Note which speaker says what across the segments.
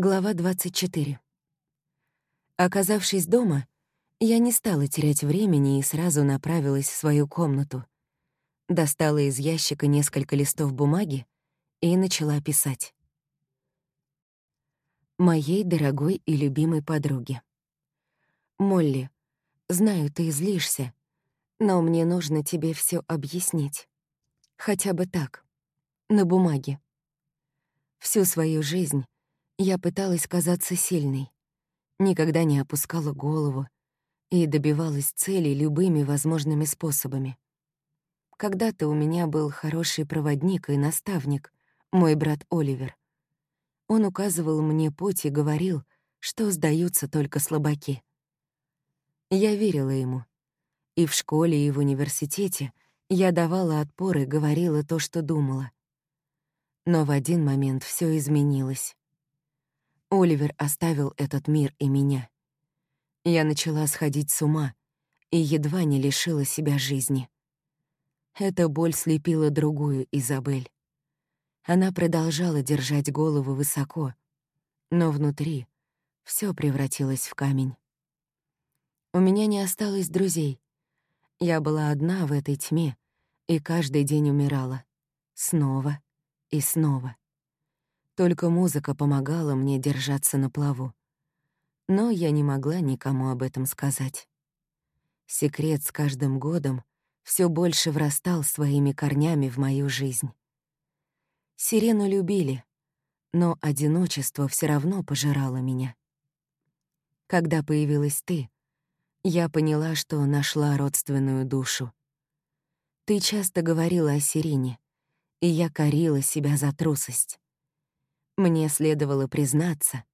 Speaker 1: Глава 24. Оказавшись дома, я не стала терять времени и сразу направилась в свою комнату. Достала из ящика несколько листов бумаги и начала писать. Моей дорогой и любимой подруге. Молли, знаю, ты злишься, но мне нужно тебе все объяснить. Хотя бы так, на бумаге. Всю свою жизнь я пыталась казаться сильной, никогда не опускала голову и добивалась целей любыми возможными способами. Когда-то у меня был хороший проводник и наставник, мой брат Оливер. Он указывал мне путь и говорил, что сдаются только слабаки. Я верила ему. И в школе, и в университете я давала отпор и говорила то, что думала. Но в один момент все изменилось. Оливер оставил этот мир и меня. Я начала сходить с ума и едва не лишила себя жизни. Эта боль слепила другую Изабель. Она продолжала держать голову высоко, но внутри все превратилось в камень. У меня не осталось друзей. Я была одна в этой тьме и каждый день умирала. Снова и снова. Только музыка помогала мне держаться на плаву. Но я не могла никому об этом сказать. Секрет с каждым годом все больше врастал своими корнями в мою жизнь. Сирену любили, но одиночество все равно пожирало меня. Когда появилась ты, я поняла, что нашла родственную душу. Ты часто говорила о Сирене, и я корила себя за трусость. Мне следовало признаться,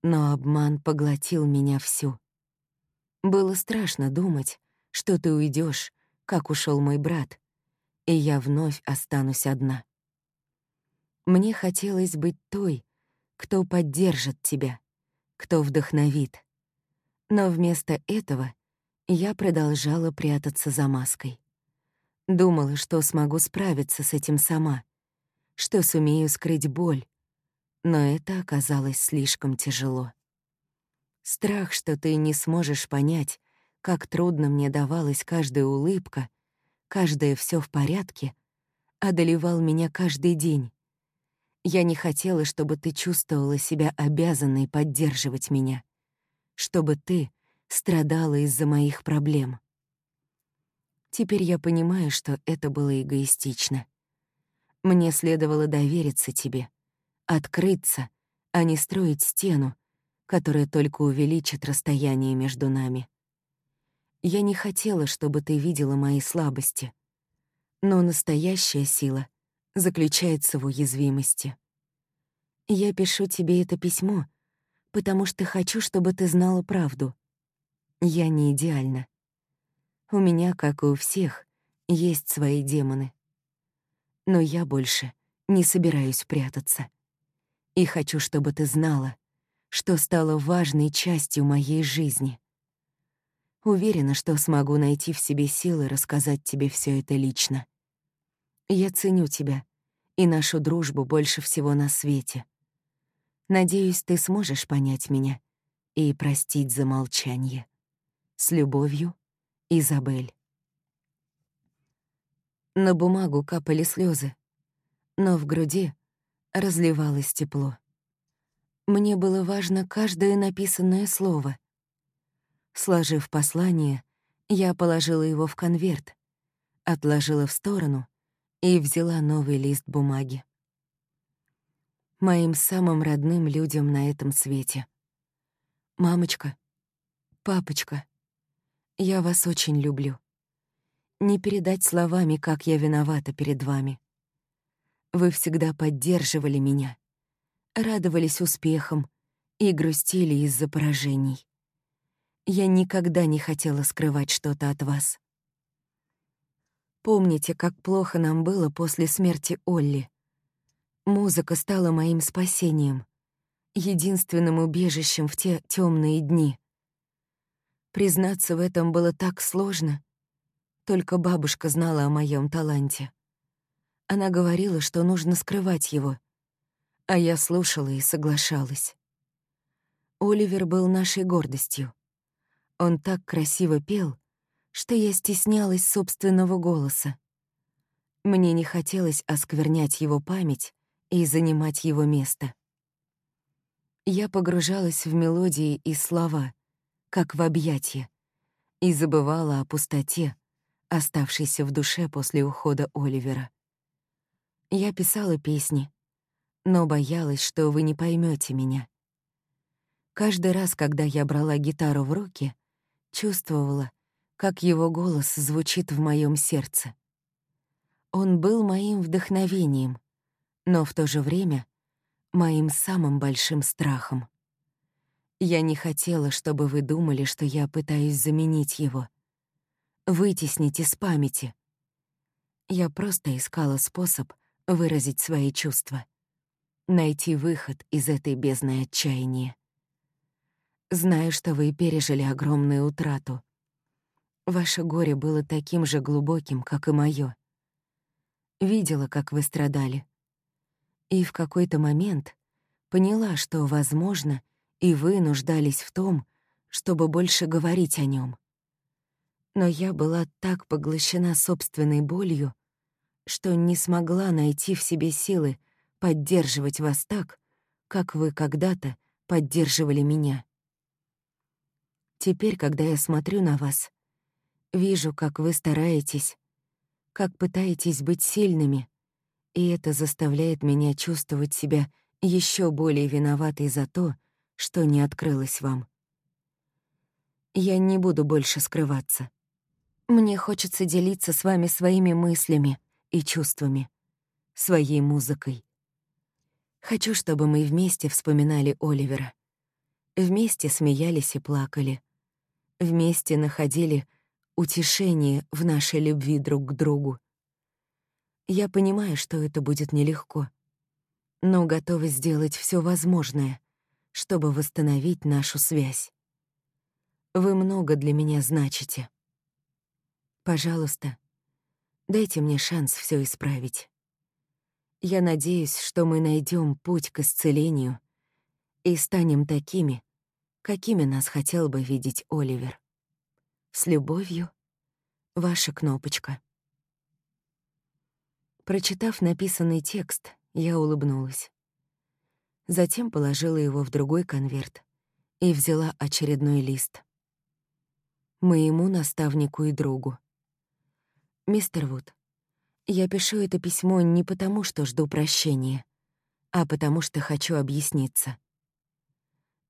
Speaker 1: но обман поглотил меня всю. Было страшно думать, что ты уйдешь, как ушел мой брат, и я вновь останусь одна. Мне хотелось быть той, кто поддержит тебя, кто вдохновит. Но вместо этого я продолжала прятаться за маской. Думала, что смогу справиться с этим сама, что сумею скрыть боль, но это оказалось слишком тяжело. Страх, что ты не сможешь понять, как трудно мне давалась каждая улыбка, каждое все в порядке, одолевал меня каждый день. Я не хотела, чтобы ты чувствовала себя обязанной поддерживать меня, чтобы ты страдала из-за моих проблем. Теперь я понимаю, что это было эгоистично. Мне следовало довериться тебе, открыться, а не строить стену, которая только увеличит расстояние между нами. Я не хотела, чтобы ты видела мои слабости, но настоящая сила заключается в уязвимости. Я пишу тебе это письмо, потому что хочу, чтобы ты знала правду. Я не идеальна. У меня, как и у всех, есть свои демоны. Но я больше не собираюсь прятаться. И хочу, чтобы ты знала, что стало важной частью моей жизни. Уверена, что смогу найти в себе силы рассказать тебе все это лично. Я ценю тебя и нашу дружбу больше всего на свете. Надеюсь, ты сможешь понять меня и простить за молчание. С любовью, Изабель. На бумагу капали слезы, но в груди разливалось тепло. Мне было важно каждое написанное слово. Сложив послание, я положила его в конверт, отложила в сторону и взяла новый лист бумаги. Моим самым родным людям на этом свете. Мамочка, папочка, я вас очень люблю. Не передать словами, как я виновата перед вами. Вы всегда поддерживали меня, радовались успехам и грустили из-за поражений. Я никогда не хотела скрывать что-то от вас. Помните, как плохо нам было после смерти Олли? Музыка стала моим спасением, единственным убежищем в те темные дни. Признаться в этом было так сложно. Только бабушка знала о моем таланте. Она говорила, что нужно скрывать его. А я слушала и соглашалась. Оливер был нашей гордостью. Он так красиво пел, что я стеснялась собственного голоса. Мне не хотелось осквернять его память и занимать его место. Я погружалась в мелодии и слова, как в объятия, и забывала о пустоте, оставшейся в душе после ухода Оливера. Я писала песни, но боялась, что вы не поймете меня. Каждый раз, когда я брала гитару в руки, чувствовала, как его голос звучит в моем сердце. Он был моим вдохновением, но в то же время моим самым большим страхом. Я не хотела, чтобы вы думали, что я пытаюсь заменить его, вытеснить из памяти. Я просто искала способ выразить свои чувства, найти выход из этой бездны отчаяния. Знаю, что вы пережили огромную утрату. Ваше горе было таким же глубоким, как и моё. Видела, как вы страдали. И в какой-то момент поняла, что, возможно, и вы нуждались в том, чтобы больше говорить о нем. Но я была так поглощена собственной болью, что не смогла найти в себе силы поддерживать вас так, как вы когда-то поддерживали меня. Теперь, когда я смотрю на вас, вижу, как вы стараетесь, как пытаетесь быть сильными, и это заставляет меня чувствовать себя еще более виноватой за то, что не открылось вам. Я не буду больше скрываться. Мне хочется делиться с вами своими мыслями и чувствами, своей музыкой. Хочу, чтобы мы вместе вспоминали Оливера. Вместе смеялись и плакали. Вместе находили утешение в нашей любви друг к другу. Я понимаю, что это будет нелегко, но готова сделать все возможное, чтобы восстановить нашу связь. Вы много для меня значите. Пожалуйста, дайте мне шанс все исправить. Я надеюсь, что мы найдем путь к исцелению и станем такими, какими нас хотел бы видеть Оливер. С любовью, ваша кнопочка. Прочитав написанный текст, я улыбнулась. Затем положила его в другой конверт и взяла очередной лист. Моему наставнику и другу. «Мистер Вуд, я пишу это письмо не потому, что жду прощения, а потому что хочу объясниться.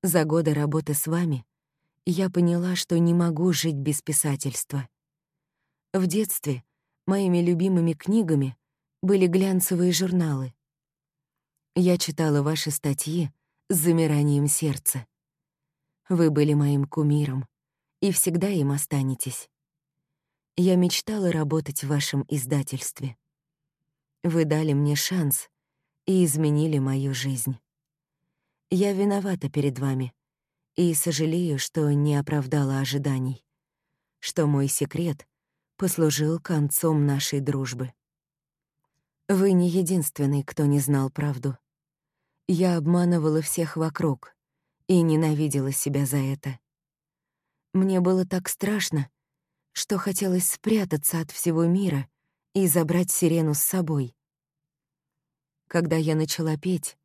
Speaker 1: За годы работы с вами я поняла, что не могу жить без писательства. В детстве моими любимыми книгами были глянцевые журналы, я читала ваши статьи с замиранием сердца. Вы были моим кумиром и всегда им останетесь. Я мечтала работать в вашем издательстве. Вы дали мне шанс и изменили мою жизнь. Я виновата перед вами и сожалею, что не оправдала ожиданий, что мой секрет послужил концом нашей дружбы. Вы не единственный, кто не знал правду. Я обманывала всех вокруг и ненавидела себя за это. Мне было так страшно, что хотелось спрятаться от всего мира и забрать сирену с собой. Когда я начала петь,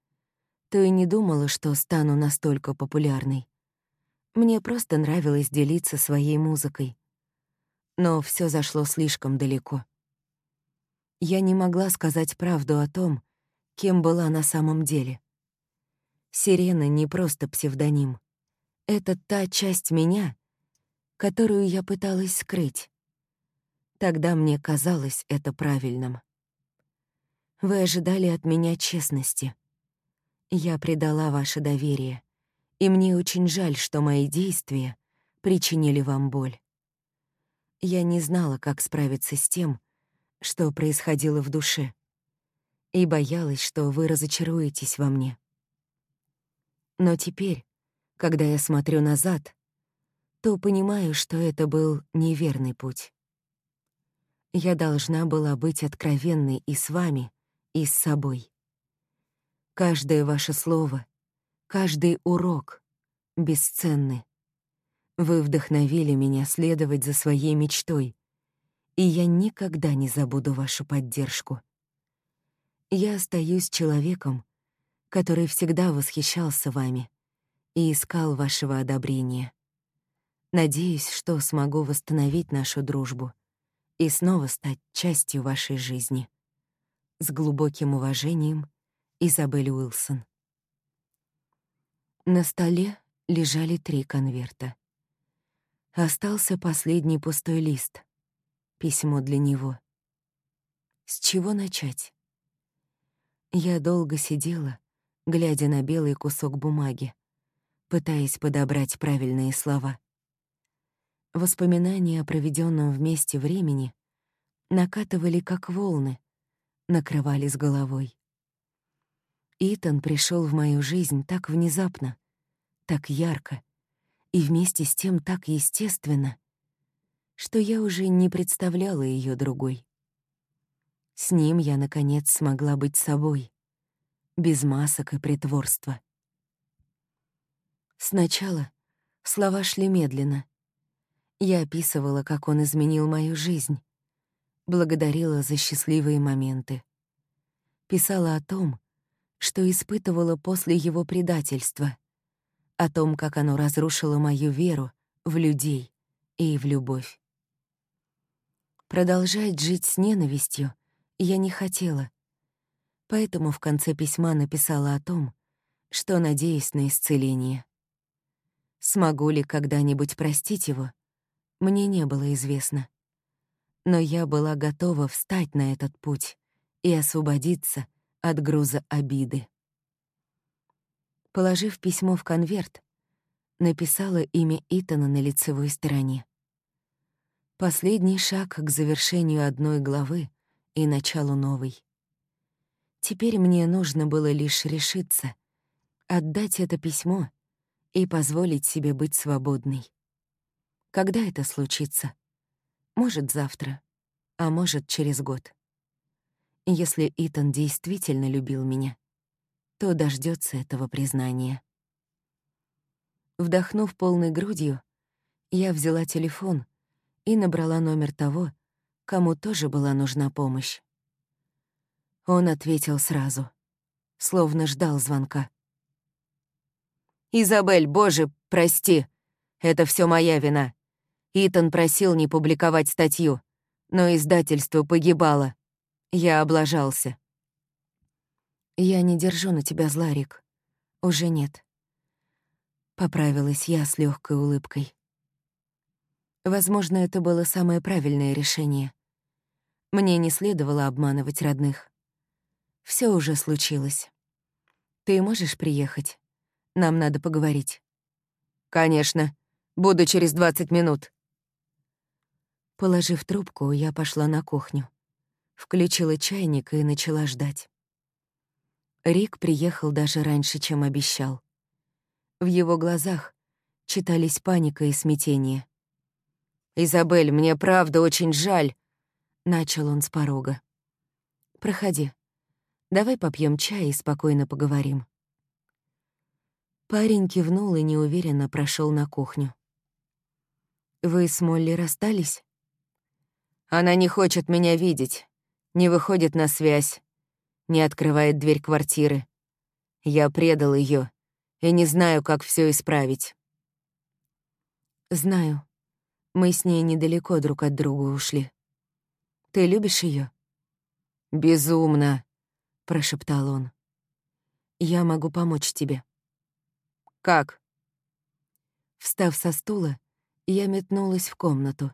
Speaker 1: то и не думала, что стану настолько популярной. Мне просто нравилось делиться своей музыкой. Но все зашло слишком далеко. Я не могла сказать правду о том, кем была на самом деле. Сирена не просто псевдоним. Это та часть меня, которую я пыталась скрыть. Тогда мне казалось это правильным. Вы ожидали от меня честности. Я предала ваше доверие, и мне очень жаль, что мои действия причинили вам боль. Я не знала, как справиться с тем, что происходило в душе, и боялась, что вы разочаруетесь во мне. Но теперь, когда я смотрю назад, то понимаю, что это был неверный путь. Я должна была быть откровенной и с вами, и с собой. Каждое ваше слово, каждый урок, бесценны. Вы вдохновили меня следовать за своей мечтой, и я никогда не забуду вашу поддержку. Я остаюсь человеком, который всегда восхищался вами и искал вашего одобрения. Надеюсь, что смогу восстановить нашу дружбу и снова стать частью вашей жизни. С глубоким уважением, Изабель Уилсон. На столе лежали три конверта. Остался последний пустой лист. Письмо для него. С чего начать? Я долго сидела, глядя на белый кусок бумаги, пытаясь подобрать правильные слова. Воспоминания о проведенном вместе времени накатывали как волны, накрывали с головой. Итан пришел в мою жизнь так внезапно, так ярко и вместе с тем так естественно, что я уже не представляла ее другой. С ним я, наконец, смогла быть собой, без масок и притворства. Сначала слова шли медленно. Я описывала, как он изменил мою жизнь, благодарила за счастливые моменты. Писала о том, что испытывала после его предательства, о том, как оно разрушило мою веру в людей и в любовь. Продолжать жить с ненавистью я не хотела, поэтому в конце письма написала о том, что надеюсь на исцеление. Смогу ли когда-нибудь простить его, мне не было известно. Но я была готова встать на этот путь и освободиться от груза обиды. Положив письмо в конверт, написала имя Итана на лицевой стороне. Последний шаг к завершению одной главы и началу новой. Теперь мне нужно было лишь решиться, отдать это письмо и позволить себе быть свободной. Когда это случится? Может, завтра, а может, через год. Если Итан действительно любил меня, то дождется этого признания. Вдохнув полной грудью, я взяла телефон и набрала номер того, кому тоже была нужна помощь. Он ответил сразу, словно ждал звонка. «Изабель, боже, прости, это все моя вина. Итан просил не публиковать статью, но издательство погибало. Я облажался. Я не держу на тебя зла, Рик. Уже нет. Поправилась я с легкой улыбкой. Возможно, это было самое правильное решение. Мне не следовало обманывать родных. Все уже случилось. Ты можешь приехать? Нам надо поговорить. Конечно. Буду через 20 минут. Положив трубку, я пошла на кухню включила чайник и начала ждать. Рик приехал даже раньше, чем обещал. В его глазах читались паника и смятение. «Изабель, мне правда очень жаль», — начал он с порога. «Проходи. Давай попьем чай и спокойно поговорим». Парень кивнул и неуверенно прошел на кухню. «Вы с Молли расстались?» «Она не хочет меня видеть не выходит на связь, не открывает дверь квартиры. Я предал ее и не знаю, как все исправить. Знаю. Мы с ней недалеко друг от друга ушли. Ты любишь ее? Безумно, прошептал он. Я могу помочь тебе. Как? Встав со стула, я метнулась в комнату,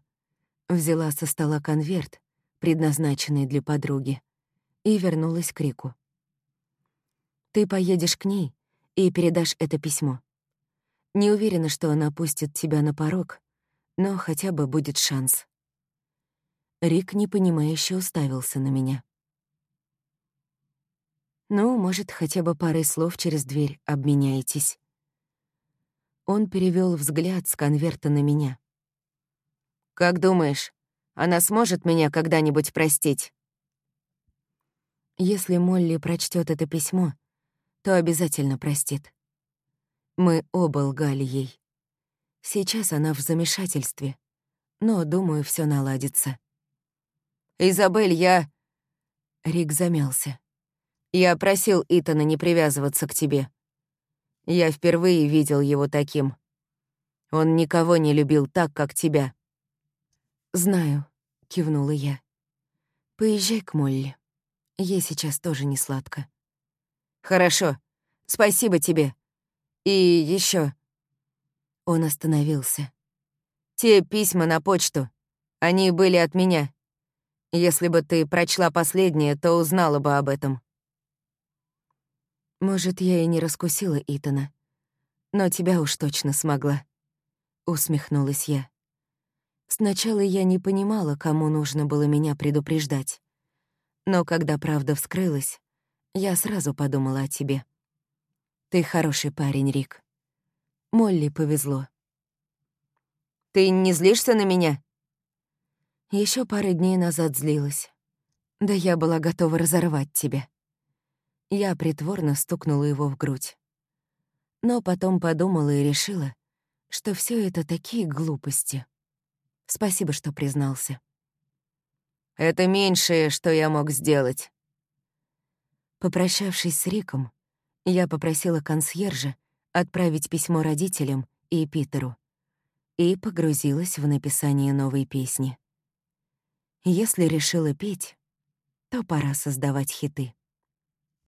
Speaker 1: взяла со стола конверт предназначенный для подруги, и вернулась к Рику. «Ты поедешь к ней и передашь это письмо. Не уверена, что она пустит тебя на порог, но хотя бы будет шанс». Рик непонимающе уставился на меня. «Ну, может, хотя бы парой слов через дверь обменяетесь». Он перевел взгляд с конверта на меня. «Как думаешь, она сможет меня когда-нибудь простить?» Если Молли прочтет это письмо, то обязательно простит. Мы оба лгали ей. Сейчас она в замешательстве, но, думаю, все наладится. «Изабель, я...» Рик замялся. «Я просил Итана не привязываться к тебе. Я впервые видел его таким. Он никого не любил так, как тебя». «Знаю», — кивнула я. «Поезжай к Молли. Ей сейчас тоже не сладко». «Хорошо. Спасибо тебе. И еще. Он остановился. «Те письма на почту, они были от меня. Если бы ты прочла последнее, то узнала бы об этом». «Может, я и не раскусила Итана, но тебя уж точно смогла», — усмехнулась я. Сначала я не понимала, кому нужно было меня предупреждать. Но когда правда вскрылась, я сразу подумала о тебе. Ты хороший парень, Рик. Молли повезло. «Ты не злишься на меня?» Еще пары дней назад злилась. Да я была готова разорвать тебя. Я притворно стукнула его в грудь. Но потом подумала и решила, что все это такие глупости. Спасибо, что признался. Это меньшее, что я мог сделать. Попрощавшись с Риком, я попросила консьержа отправить письмо родителям и Питеру и погрузилась в написание новой песни. Если решила петь, то пора создавать хиты.